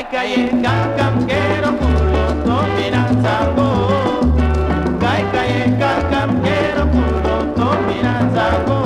Nzango